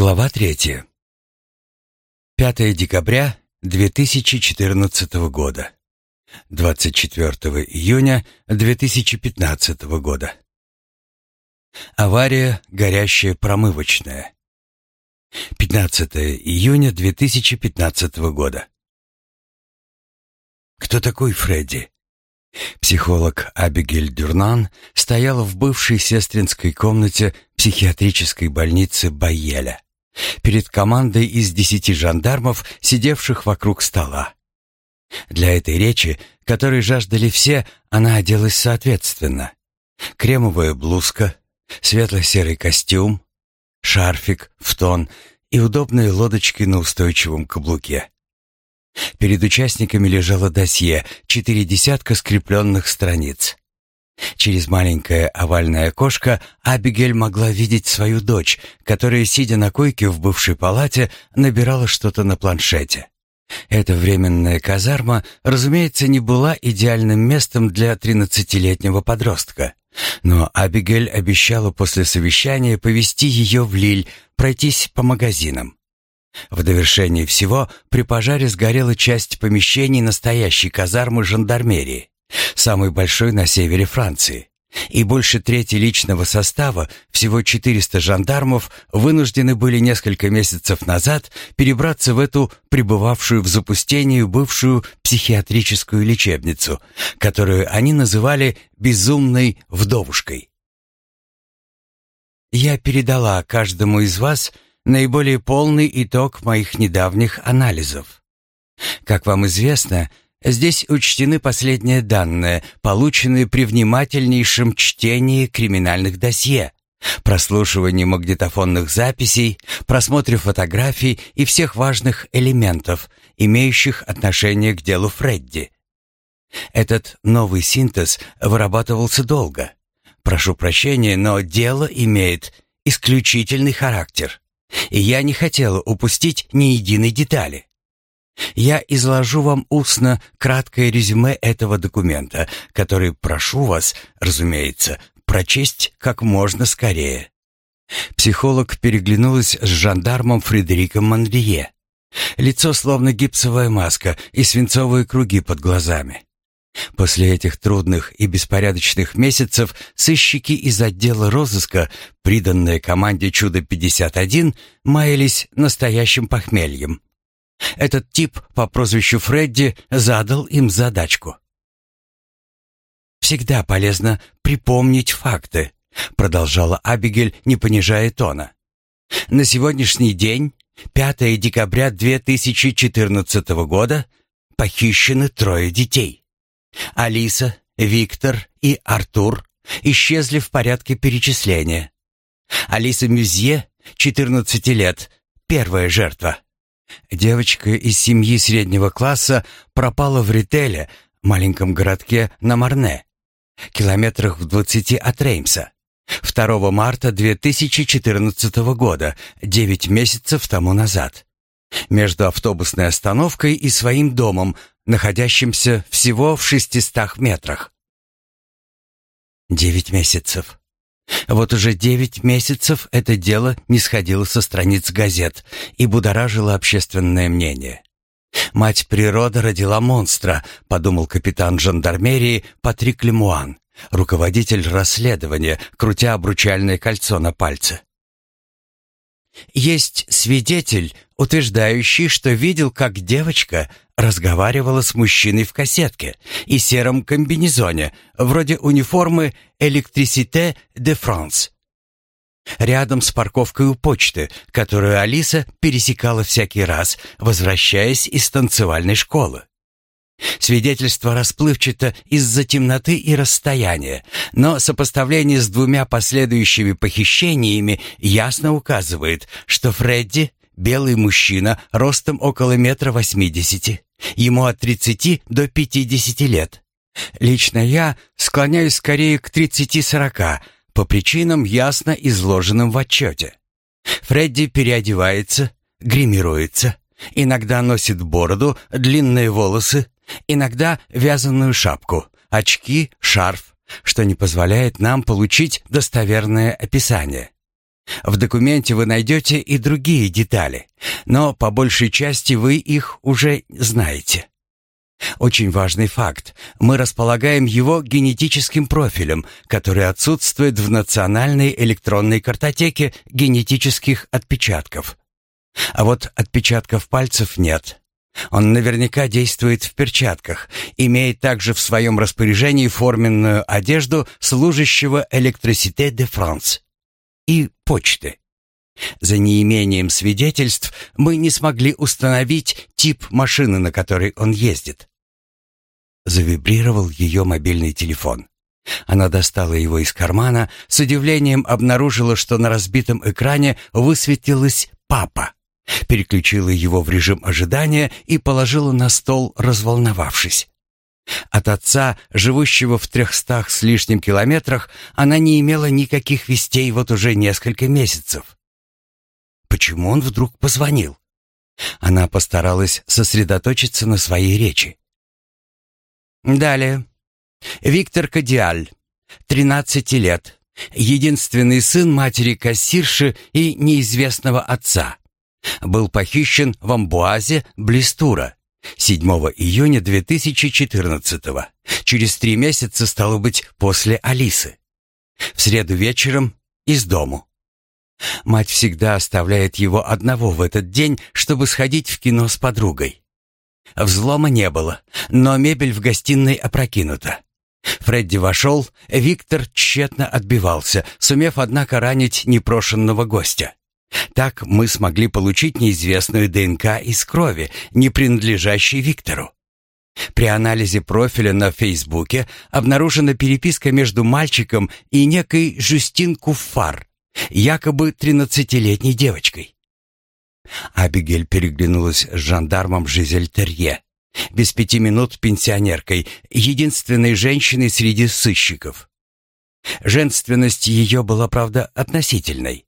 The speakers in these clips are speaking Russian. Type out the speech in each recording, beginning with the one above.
Глава третья. 5 декабря 2014 года. 24 июня 2015 года. Авария, горящая промывочная. 15 июня 2015 года. Кто такой Фредди? Психолог Абигель Дюрнан стояла в бывшей сестринской комнате психиатрической больницы Байеля перед командой из десяти жандармов, сидевших вокруг стола. Для этой речи, которой жаждали все, она оделась соответственно. Кремовая блузка, светло-серый костюм, шарфик в тон и удобные лодочки на устойчивом каблуке. Перед участниками лежало досье, четыре десятка скрепленных страниц. Через маленькое овальное окошко Абигель могла видеть свою дочь, которая, сидя на койке в бывшей палате, набирала что-то на планшете. Эта временная казарма, разумеется, не была идеальным местом для тринадцатилетнего подростка. Но Абигель обещала после совещания повести ее в Лиль, пройтись по магазинам. В довершение всего при пожаре сгорела часть помещений настоящей казармы жандармерии, самой большой на севере Франции. И больше трети личного состава, всего 400 жандармов, вынуждены были несколько месяцев назад перебраться в эту пребывавшую в запустении бывшую психиатрическую лечебницу, которую они называли «безумной вдовушкой». Я передала каждому из вас – наиболее полный итог моих недавних анализов. Как вам известно, здесь учтены последние данные, полученные при внимательнейшем чтении криминальных досье, прослушивании магнитофонных записей, просмотре фотографий и всех важных элементов, имеющих отношение к делу Фредди. Этот новый синтез вырабатывался долго. Прошу прощения, но дело имеет исключительный характер и я не хотела упустить ни единой детали. Я изложу вам устно краткое резюме этого документа, который прошу вас, разумеется, прочесть как можно скорее. Психолог переглянулась с жандармом Фредериком Мандрие. Лицо словно гипсовая маска и свинцовые круги под глазами. После этих трудных и беспорядочных месяцев сыщики из отдела розыска, приданные команде «Чудо-51», маялись настоящим похмельем. Этот тип по прозвищу Фредди задал им задачку. «Всегда полезно припомнить факты», — продолжала Абигель, не понижая тона. «На сегодняшний день, 5 декабря 2014 года, похищены трое детей. Алиса, Виктор и Артур исчезли в порядке перечисления. Алиса Мюзье, 14 лет, первая жертва. Девочка из семьи среднего класса пропала в Рителе, маленьком городке на Марне, километрах в 20 от Реймса. 2 марта 2014 года, 9 месяцев тому назад. Между автобусной остановкой и своим домом находящимся всего в шестистах метрах. Девять месяцев. Вот уже девять месяцев это дело не сходило со страниц газет и будоражило общественное мнение. «Мать природа родила монстра», — подумал капитан жандармерии Патрик Лемуан, руководитель расследования, крутя обручальное кольцо на пальце. Есть свидетель, утверждающий, что видел, как девочка разговаривала с мужчиной в кассетке и сером комбинезоне, вроде униформы «Электрисите де Франс». Рядом с парковкой у почты, которую Алиса пересекала всякий раз, возвращаясь из танцевальной школы. Свидетельство расплывчато из-за темноты и расстояния, но сопоставление с двумя последующими похищениями ясно указывает, что Фредди — белый мужчина ростом около метра восьмидесяти, ему от тридцати до пятидесяти лет. Лично я склоняюсь скорее к тридцати-сорока, по причинам, ясно изложенным в отчете. Фредди переодевается, гримируется, иногда носит бороду, длинные волосы, Иногда вязаную шапку, очки, шарф, что не позволяет нам получить достоверное описание. В документе вы найдете и другие детали, но по большей части вы их уже знаете. Очень важный факт. Мы располагаем его генетическим профилем, который отсутствует в национальной электронной картотеке генетических отпечатков. А вот отпечатков пальцев нет. Он наверняка действует в перчатках, имеет также в своем распоряжении форменную одежду служащего Электросите де Франс и почты. За неимением свидетельств мы не смогли установить тип машины, на которой он ездит. Завибрировал ее мобильный телефон. Она достала его из кармана, с удивлением обнаружила, что на разбитом экране высветилась «папа». Переключила его в режим ожидания и положила на стол, разволновавшись. От отца, живущего в трехстах с лишним километрах, она не имела никаких вестей вот уже несколько месяцев. Почему он вдруг позвонил? Она постаралась сосредоточиться на своей речи. Далее. Виктор Кадиаль, 13 лет, единственный сын матери-кассирши и неизвестного отца. Был похищен в Амбуазе, Блистура, 7 июня 2014 -го. Через три месяца, стало быть, после Алисы. В среду вечером из дому. Мать всегда оставляет его одного в этот день, чтобы сходить в кино с подругой. Взлома не было, но мебель в гостиной опрокинута. Фредди вошел, Виктор тщетно отбивался, сумев, однако, ранить непрошенного гостя. Так мы смогли получить неизвестную ДНК из крови, не принадлежащей Виктору. При анализе профиля на Фейсбуке обнаружена переписка между мальчиком и некой Жюстин Куффар, якобы тринадцатилетней девочкой. Абигель переглянулась с жандармом Жизель Терье, без пяти минут пенсионеркой, единственной женщиной среди сыщиков. Женственность ее была, правда, относительной.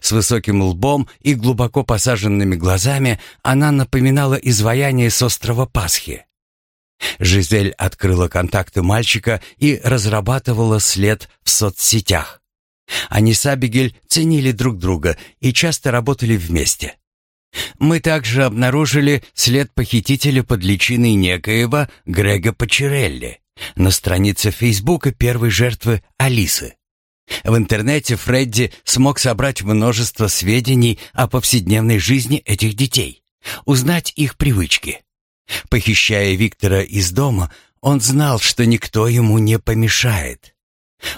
С высоким лбом и глубоко посаженными глазами она напоминала изваяние с острова Пасхи. Жизель открыла контакты мальчика и разрабатывала след в соцсетях. Они с Абигель ценили друг друга и часто работали вместе. Мы также обнаружили след похитителя под личиной некоего Грега Пачерелли на странице Фейсбука первой жертвы Алисы. В интернете Фредди смог собрать множество сведений о повседневной жизни этих детей, узнать их привычки. Похищая Виктора из дома, он знал, что никто ему не помешает.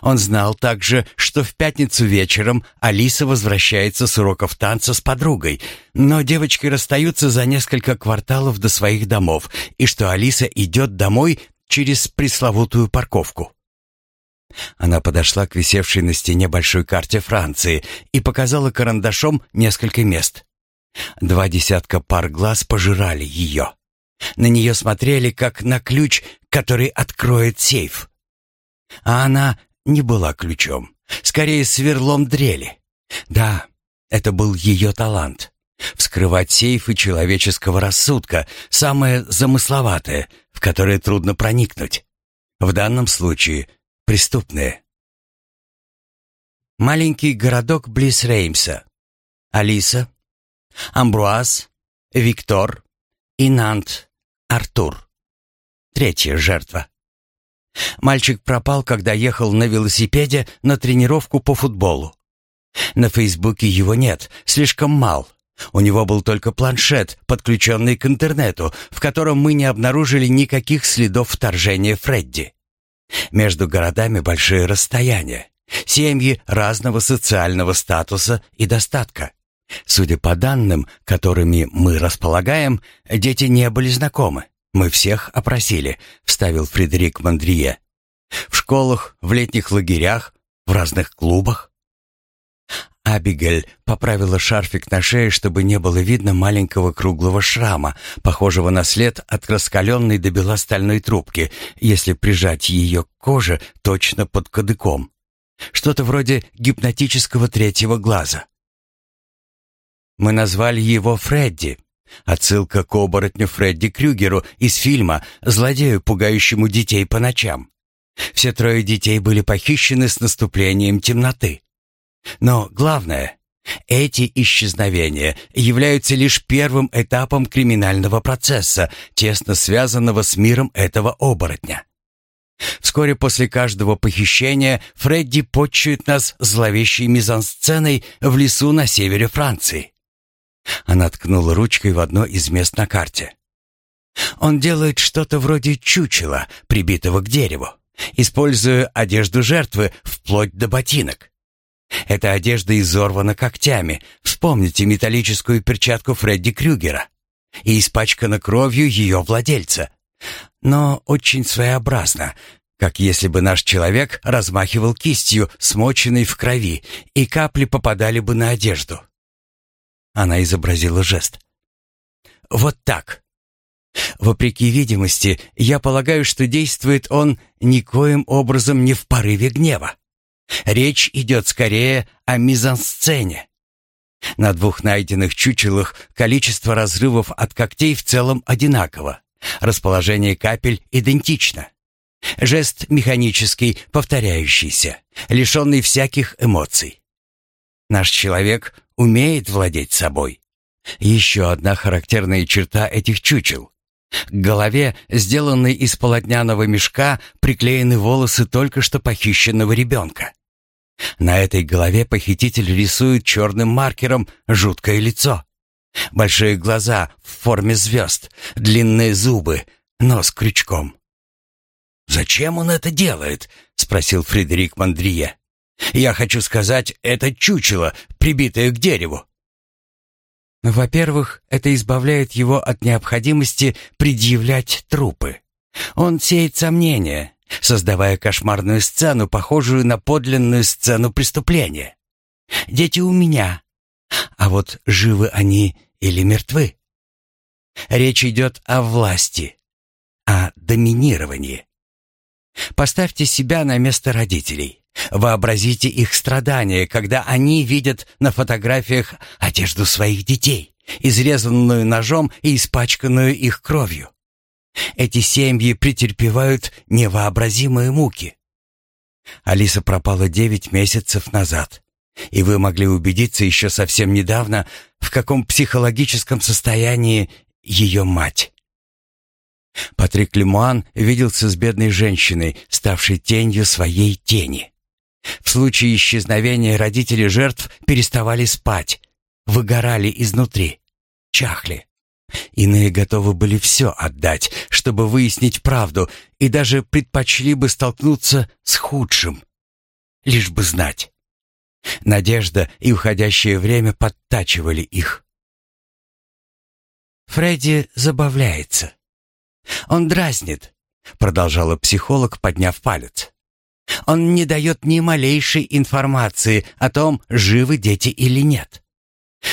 Он знал также, что в пятницу вечером Алиса возвращается с уроков танца с подругой, но девочки расстаются за несколько кварталов до своих домов, и что Алиса идет домой через пресловутую парковку. Она подошла к висевшей на стене большой карте Франции и показала карандашом несколько мест. Два десятка пар глаз пожирали ее. На нее смотрели, как на ключ, который откроет сейф. А она не была ключом, скорее сверлом дрели. Да, это был ее талант. Вскрывать сейфы человеческого рассудка, самое замысловатое, в которое трудно проникнуть. В данном случае преступные. Маленький городок близ Реймса. Алиса, Амбруаз, Виктор и Нант, Артур. Третья жертва. Мальчик пропал, когда ехал на велосипеде на тренировку по футболу. На Фейсбуке его нет, слишком мал. У него был только планшет, подключенный к интернету, в котором мы не обнаружили никаких следов вторжения Фредди. Между городами большие расстояния, семьи разного социального статуса и достатка. Судя по данным, которыми мы располагаем, дети не были знакомы. «Мы всех опросили», — вставил Фредерик Мандрие. «В школах, в летних лагерях, в разных клубах». Абигель поправила шарфик на шее, чтобы не было видно маленького круглого шрама, похожего на след от раскаленной до бела стальной трубки, если прижать ее к коже точно под кадыком. Что-то вроде гипнотического третьего глаза. Мы назвали его Фредди, Отсылка к оборотню Фредди Крюгеру из фильма «Злодею, пугающему детей по ночам». Все трое детей были похищены с наступлением темноты. Но главное, Эти исчезновения являются лишь первым этапом криминального процесса, тесно связанного с миром этого оборотня. Вскоре после каждого похищения Фредди почует нас зловещей мизансценой в лесу на севере Франции. Она ткнула ручкой в одно из мест на карте. Он делает что-то вроде чучела, прибитого к дереву, используя одежду жертвы вплоть до ботинок. Эта одежда изорвана когтями. Вспомните металлическую перчатку Фредди Крюгера. И испачкана кровью ее владельца. Но очень своеобразно, как если бы наш человек размахивал кистью, смоченной в крови, и капли попадали бы на одежду. Она изобразила жест. Вот так. Вопреки видимости, я полагаю, что действует он никоим образом не в порыве гнева. Речь идет скорее о мизансцене. На двух найденных чучелах количество разрывов от когтей в целом одинаково. Расположение капель идентично. Жест механический, повторяющийся, лишенный всяких эмоций. Наш человек умеет владеть собой. Еще одна характерная черта этих чучел. К голове, сделанной из полотняного мешка, приклеены волосы только что похищенного ребенка. На этой голове похититель рисует черным маркером жуткое лицо. Большие глаза в форме звезд, длинные зубы, нос крючком. «Зачем он это делает?» — спросил Фредерик Мандрие. «Я хочу сказать, это чучело, прибитое к дереву». Во-первых, это избавляет его от необходимости предъявлять трупы. Он сеет сомнения, создавая кошмарную сцену, похожую на подлинную сцену преступления. Дети у меня, а вот живы они или мертвы? Речь идет о власти, о доминировании. Поставьте себя на место родителей. Вообразите их страдания, когда они видят на фотографиях одежду своих детей, изрезанную ножом и испачканную их кровью. Эти семьи претерпевают невообразимые муки. Алиса пропала девять месяцев назад, и вы могли убедиться еще совсем недавно, в каком психологическом состоянии ее мать. Патрик Лемуан виделся с бедной женщиной, ставшей тенью своей тени. В случае исчезновения родители жертв переставали спать, выгорали изнутри, чахли. Иные готовы были все отдать, чтобы выяснить правду, и даже предпочли бы столкнуться с худшим, лишь бы знать. Надежда и уходящее время подтачивали их. Фредди забавляется. Он дразнит, продолжала психолог, подняв палец. Он не дает ни малейшей информации о том, живы дети или нет.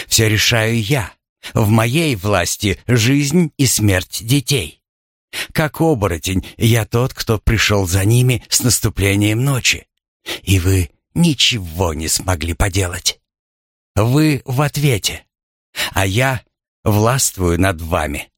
Все решаю я. В моей власти жизнь и смерть детей. Как оборотень, я тот, кто пришел за ними с наступлением ночи. И вы ничего не смогли поделать. Вы в ответе, а я властвую над вами.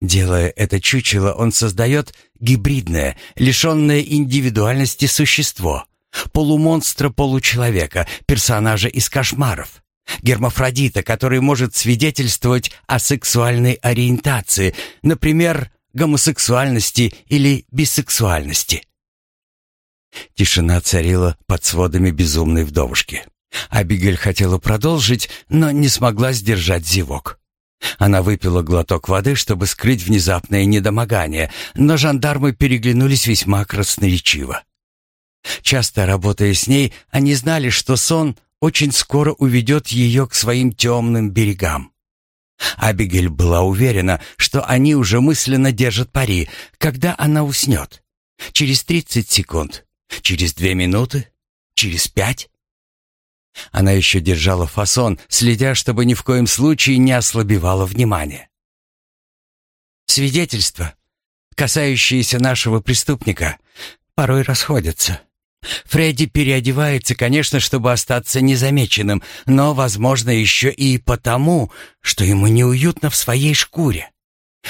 Делая это чучело, он создает гибридное, лишенное индивидуальности существо, полумонстра-получеловека, персонажа из кошмаров гермафродита, который может свидетельствовать о сексуальной ориентации, например, гомосексуальности или бисексуальности. Тишина царила под сводами безумной вдовушки. Абигель хотела продолжить, но не смогла сдержать зевок. Она выпила глоток воды, чтобы скрыть внезапное недомогание, но жандармы переглянулись весьма красноречиво. Часто работая с ней, они знали, что сон очень скоро уведет ее к своим темным берегам. Абигель была уверена, что они уже мысленно держат пари, когда она уснет. Через тридцать секунд, через две минуты, через пять. Она еще держала фасон, следя, чтобы ни в коем случае не ослабевало внимание. Свидетельства, касающиеся нашего преступника, порой расходятся. Фредди переодевается, конечно, чтобы остаться незамеченным, но, возможно, еще и потому, что ему неуютно в своей шкуре.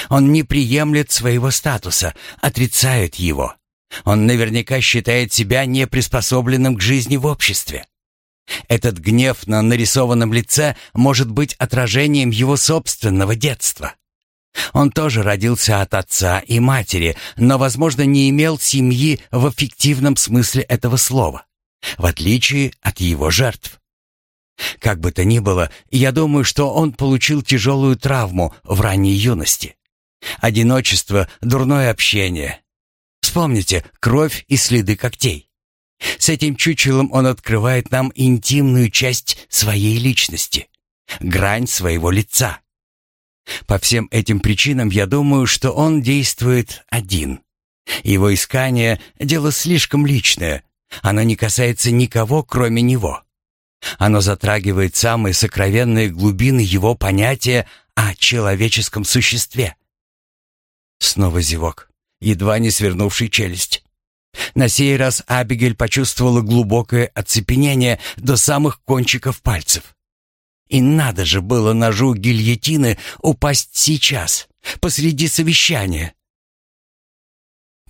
Он не приемлет своего статуса, отрицает его. Он наверняка считает себя неприспособленным к жизни в обществе. Этот гнев на нарисованном лице может быть отражением его собственного детства. Он тоже родился от отца и матери, но, возможно, не имел семьи в эффективном смысле этого слова, в отличие от его жертв. Как бы то ни было, я думаю, что он получил тяжелую травму в ранней юности. Одиночество, дурное общение. Вспомните кровь и следы когтей. С этим чучелом он открывает нам интимную часть своей личности, грань своего лица. По всем этим причинам я думаю, что он действует один. Его искание — дело слишком личное. Оно не касается никого, кроме него. Оно затрагивает самые сокровенные глубины его понятия о человеческом существе. Снова зевок, едва не свернувший челюсть. На сей раз Абигель почувствовала глубокое оцепенение до самых кончиков пальцев. И надо же было ножу гильотины упасть сейчас, посреди совещания.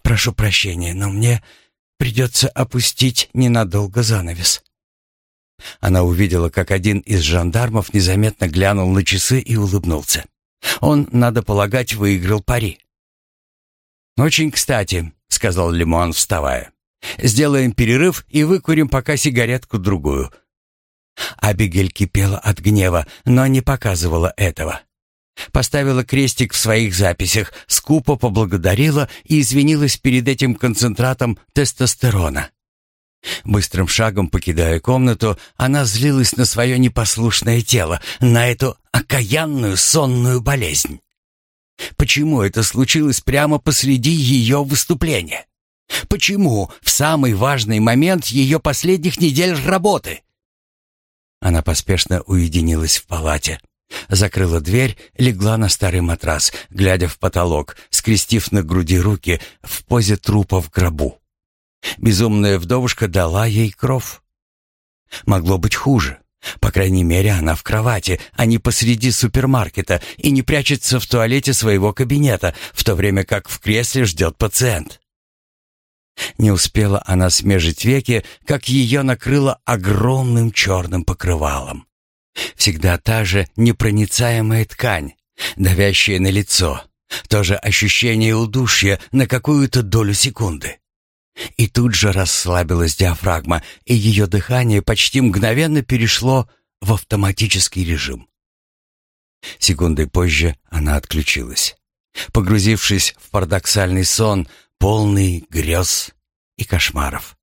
«Прошу прощения, но мне придется опустить ненадолго занавес». Она увидела, как один из жандармов незаметно глянул на часы и улыбнулся. Он, надо полагать, выиграл пари. «Очень кстати», — сказал Лимон, вставая. «Сделаем перерыв и выкурим пока сигаретку-другую». Абигель кипела от гнева, но не показывала этого. Поставила крестик в своих записях, скупо поблагодарила и извинилась перед этим концентратом тестостерона. Быстрым шагом покидая комнату, она злилась на свое непослушное тело, на эту окаянную сонную болезнь. Почему это случилось прямо посреди ее выступления? Почему в самый важный момент ее последних недель работы? Она поспешно уединилась в палате. Закрыла дверь, легла на старый матрас, глядя в потолок, скрестив на груди руки в позе трупа в гробу. Безумная вдовушка дала ей кров. Могло быть хуже. По крайней мере, она в кровати, а не посреди супермаркета и не прячется в туалете своего кабинета, в то время как в кресле ждет пациент. Не успела она смежить веки, как ее накрыло огромным черным покрывалом. Всегда та же непроницаемая ткань, давящая на лицо, то же ощущение удушья на какую-то долю секунды. И тут же расслабилась диафрагма, и ее дыхание почти мгновенно перешло в автоматический режим. Секундой позже она отключилась, погрузившись в парадоксальный сон, полный грез и кошмаров.